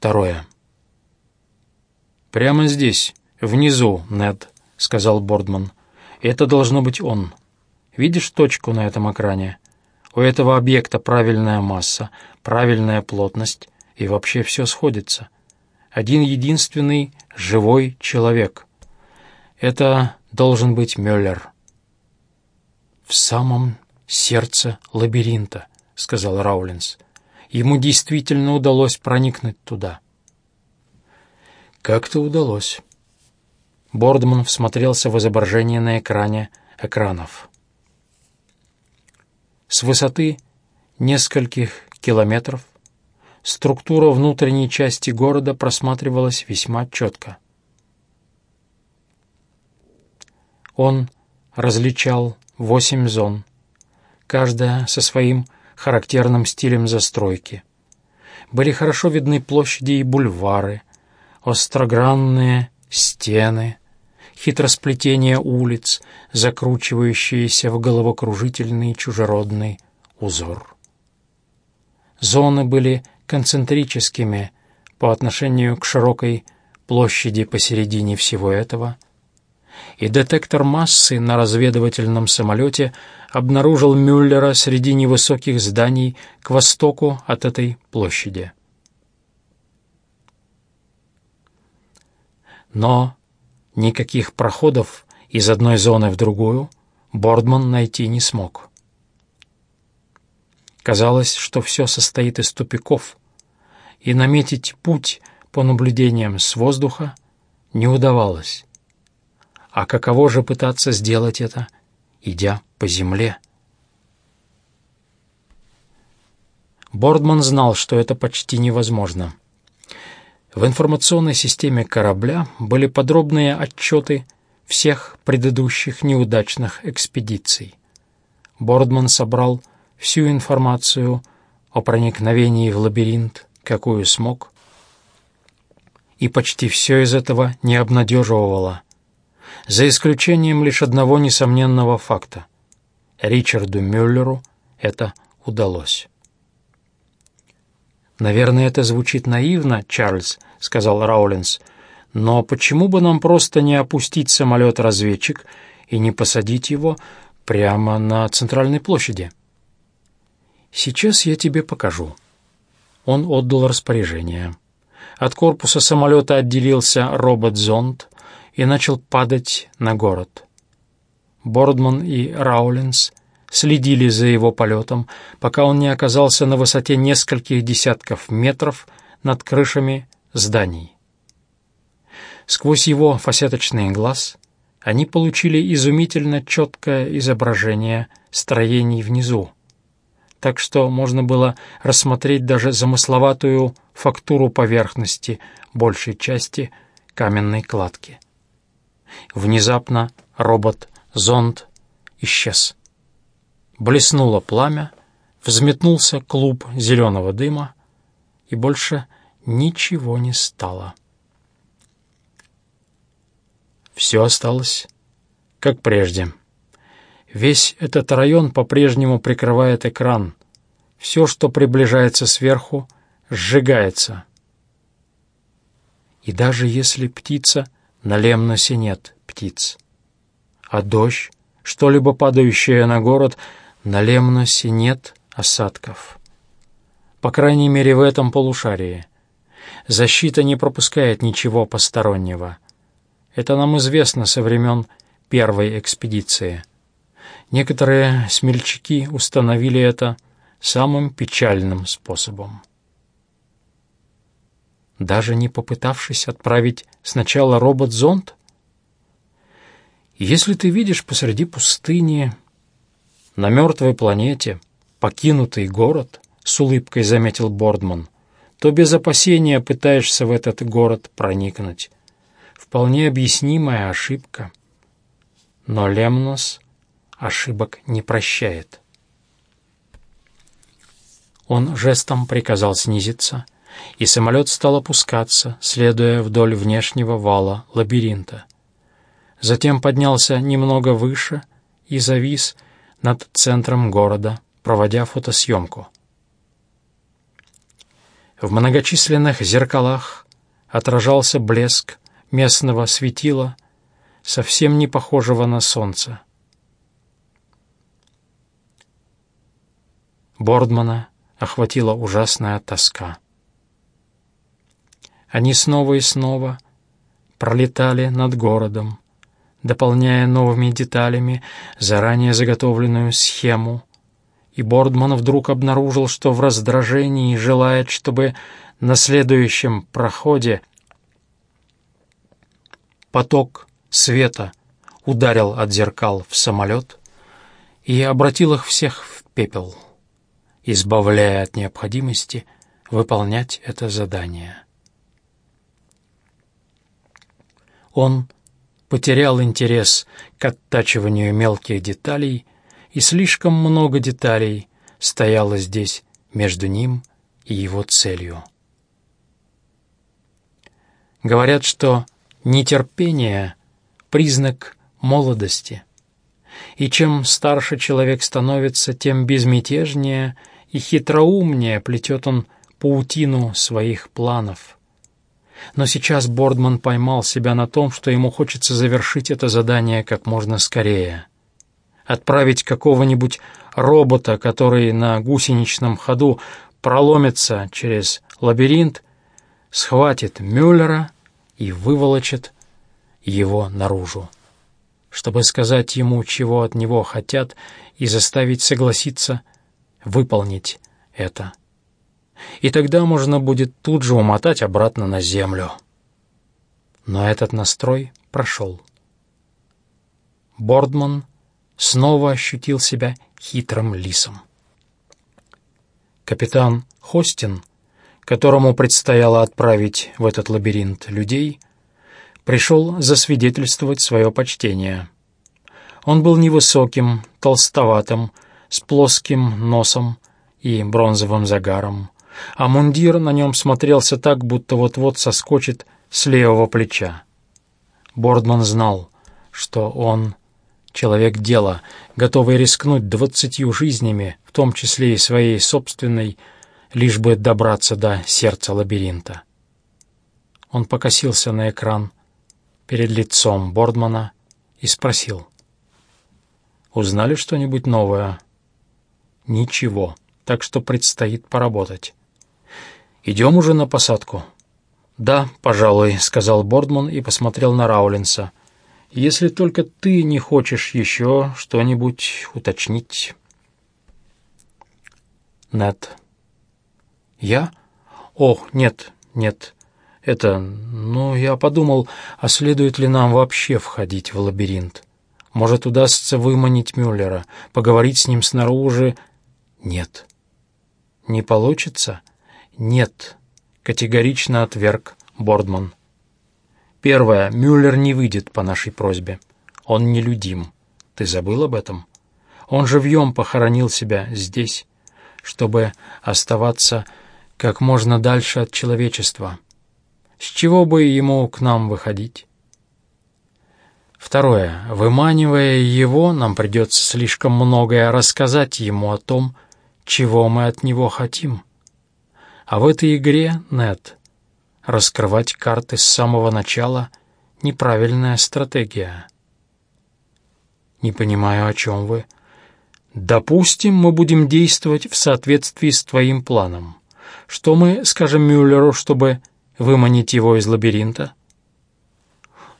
Второе. «Прямо здесь, внизу, Нед», — сказал Бордман. «Это должно быть он. Видишь точку на этом экране? У этого объекта правильная масса, правильная плотность, и вообще все сходится. Один единственный живой человек. Это должен быть Мюллер». «В самом сердце лабиринта», — сказал Раулинс. «Ему действительно удалось проникнуть туда». «Как-то удалось». Бордман всмотрелся в изображение на экране экранов. С высоты нескольких километров структура внутренней части города просматривалась весьма четко. Он различал восемь зон, каждая со своим характерным стилем застройки. Были хорошо видны площади и бульвары, острогранные стены, хитросплетение улиц, закручивающиеся в головокружительный чужеродный узор. Зоны были концентрическими по отношению к широкой площади посередине всего этого, и детектор массы на разведывательном самолете обнаружил Мюллера среди невысоких зданий к востоку от этой площади. Но никаких проходов из одной зоны в другую Бордман найти не смог. Казалось, что все состоит из тупиков, и наметить путь по наблюдениям с воздуха не удавалось. А каково же пытаться сделать это, идя по земле? Бордман знал, что это почти невозможно. В информационной системе корабля были подробные отчеты всех предыдущих неудачных экспедиций. Бордман собрал всю информацию о проникновении в лабиринт, какую смог, и почти все из этого не обнадеживало, за исключением лишь одного несомненного факта. Ричарду Мюллеру это удалось. «Наверное, это звучит наивно, Чарльз», — сказал Раулинс. «Но почему бы нам просто не опустить самолет-разведчик и не посадить его прямо на центральной площади?» «Сейчас я тебе покажу». Он отдал распоряжение. От корпуса самолета отделился робот-зонд и начал падать на город. Бордман и Раулинс следили за его полетом, пока он не оказался на высоте нескольких десятков метров над крышами зданий. Сквозь его фасеточный глаз они получили изумительно четкое изображение строений внизу, так что можно было рассмотреть даже замысловатую фактуру поверхности большей части каменной кладки. Внезапно робот-зонд исчез. Блеснуло пламя, взметнулся клуб зеленого дыма, и больше ничего не стало. Все осталось, как прежде. Весь этот район по-прежнему прикрывает экран. Все, что приближается сверху, сжигается. И даже если птица, на Лемносе нет птиц. А дождь, что-либо падающее на город — на Лемносе нет осадков. По крайней мере, в этом полушарии. Защита не пропускает ничего постороннего. Это нам известно со времен первой экспедиции. Некоторые смельчаки установили это самым печальным способом. Даже не попытавшись отправить сначала робот-зонд? Если ты видишь посреди пустыни на мертвой планете, покинутый город, с улыбкой заметил Бордман, то без опасения пытаешься в этот город проникнуть. Вполне объяснимая ошибка. Но Лемнос ошибок не прощает. Он жестом приказал снизиться, и самолет стал опускаться, следуя вдоль внешнего вала лабиринта. Затем поднялся немного выше и завис, над центром города, проводя фотосъемку. В многочисленных зеркалах отражался блеск местного светила, совсем не похожего на солнце. Бордмана охватила ужасная тоска. Они снова и снова пролетали над городом, дополняя новыми деталями заранее заготовленную схему, и Бордман вдруг обнаружил, что в раздражении желает, чтобы на следующем проходе поток света ударил от зеркал в самолет и обратил их всех в пепел, избавляя от необходимости выполнять это задание. Он потерял интерес к оттачиванию мелких деталей, и слишком много деталей стояло здесь между ним и его целью. Говорят, что нетерпение — признак молодости, и чем старше человек становится, тем безмятежнее и хитроумнее плетет он паутину своих планов — но сейчас Бордман поймал себя на том, что ему хочется завершить это задание как можно скорее. Отправить какого-нибудь робота, который на гусеничном ходу проломится через лабиринт, схватит Мюллера и выволочит его наружу, чтобы сказать ему, чего от него хотят, и заставить согласиться выполнить это и тогда можно будет тут же умотать обратно на землю. Но этот настрой прошел. Бордман снова ощутил себя хитрым лисом. Капитан Хостин, которому предстояло отправить в этот лабиринт людей, пришел засвидетельствовать свое почтение. Он был невысоким, толстоватым, с плоским носом и бронзовым загаром, а мундир на нем смотрелся так, будто вот-вот соскочит с левого плеча. Бордман знал, что он человек дела, готовый рискнуть двадцатью жизнями, в том числе и своей собственной, лишь бы добраться до сердца лабиринта. Он покосился на экран перед лицом Бордмана и спросил. «Узнали что-нибудь новое?» «Ничего, так что предстоит поработать». «Идем уже на посадку?» «Да, пожалуй», — сказал Бордман и посмотрел на Раулинса. «Если только ты не хочешь еще что-нибудь уточнить». Нет. «Я? О, нет, нет. Это... Ну, я подумал, а следует ли нам вообще входить в лабиринт? Может, удастся выманить Мюллера, поговорить с ним снаружи? Нет. Не получится?» «Нет», — категорично отверг Бордман. «Первое. Мюллер не выйдет по нашей просьбе. Он нелюдим. Ты забыл об этом? Он живьем похоронил себя здесь, чтобы оставаться как можно дальше от человечества. С чего бы ему к нам выходить?» Второе. Выманивая его, нам придется слишком многое рассказать ему о том, чего мы от него хотим. А в этой игре, Нет, раскрывать карты с самого начала — неправильная стратегия. Не понимаю, о чем вы. Допустим, мы будем действовать в соответствии с твоим планом. Что мы скажем Мюллеру, чтобы выманить его из лабиринта?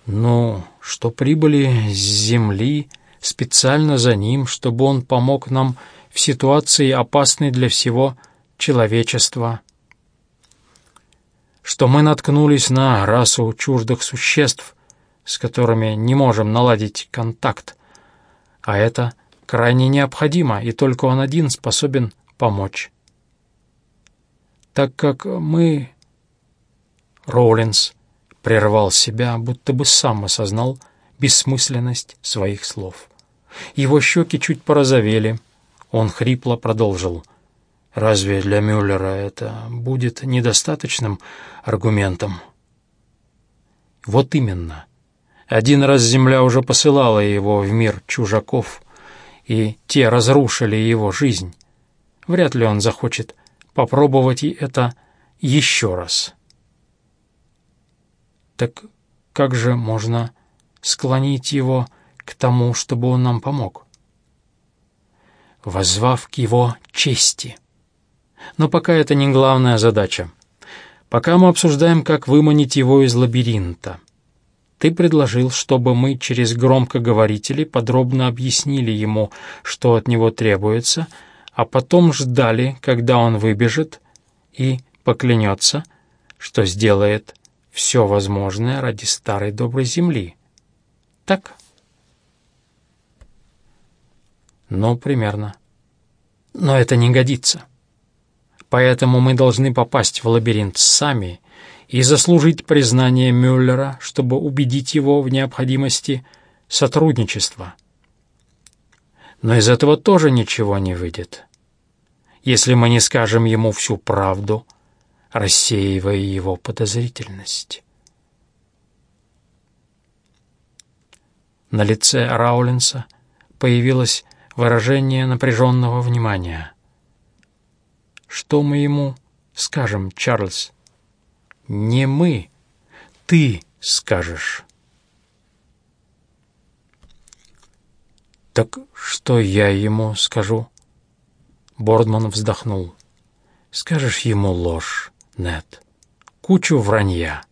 Ну, что прибыли с Земли специально за ним, чтобы он помог нам в ситуации, опасной для всего человечества что мы наткнулись на расу чуждых существ, с которыми не можем наладить контакт, а это крайне необходимо, и только он один способен помочь. Так как мы... Роулинс прервал себя, будто бы сам осознал бессмысленность своих слов. Его щеки чуть порозовели. Он хрипло продолжил. Разве для Мюллера это будет недостаточным аргументом? Вот именно. Один раз Земля уже посылала его в мир чужаков, и те разрушили его жизнь. Вряд ли он захочет попробовать это еще раз. Так как же можно склонить его к тому, чтобы он нам помог? Возвав к его чести. Но пока это не главная задача. Пока мы обсуждаем, как выманить его из лабиринта. Ты предложил, чтобы мы через громкоговорители подробно объяснили ему, что от него требуется, а потом ждали, когда он выбежит и поклянется, что сделает все возможное ради старой доброй земли. Так? Ну, примерно. Но это не годится. Поэтому мы должны попасть в лабиринт сами и заслужить признание Мюллера, чтобы убедить его в необходимости сотрудничества. Но из этого тоже ничего не выйдет, если мы не скажем ему всю правду, рассеивая его подозрительность. На лице Раулинса появилось выражение напряженного внимания. «Что мы ему скажем, Чарльз?» «Не мы, ты скажешь». «Так что я ему скажу?» Бордман вздохнул. «Скажешь ему ложь, Нет, кучу вранья».